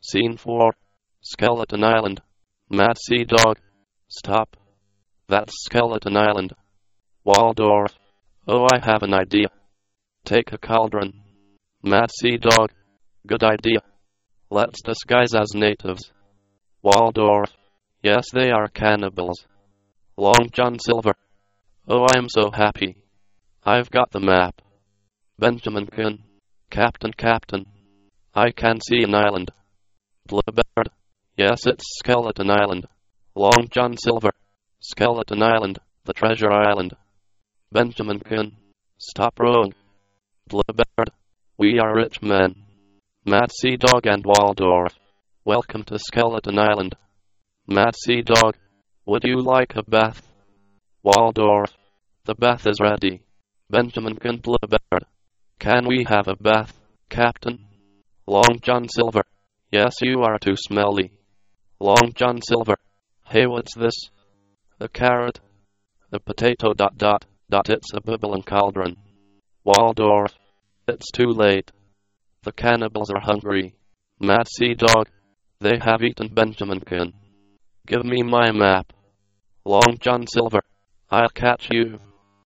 Scene 4. Skeleton Island. Mad Sea Dog. Stop. That's Skeleton Island. Waldorf. Oh, I have an idea. Take a cauldron. Mad Sea Dog. Good idea. Let's disguise as natives. Waldorf. Yes, they are cannibals. Long John Silver. Oh, I am so happy. I've got the map. Benjamin Gunn. Captain, Captain. I can see an island. Bluebird. Yes, it's Skeleton Island. Long John Silver. Skeleton Island, the treasure island. Benjamin Gunn. Stop rowing. Bluebird. We are rich men. Mad Sea Dog and Waldorf. Welcome to Skeleton Island. Mad Sea Dog. Would you like a bath? Waldorf. The bath is ready. Benjamin Gunn Bluebird. Can we have a bath, Captain? Long John Silver. Yes, you are too smelly. Long John Silver. Hey, what's this? The carrot. The potato dot dot dot. It's a Babylon cauldron. Waldorf. It's too late. The cannibals are hungry. Mad Sea Dog. They have eaten Benjamin Gunn. Give me my map. Long John Silver. I'll catch you.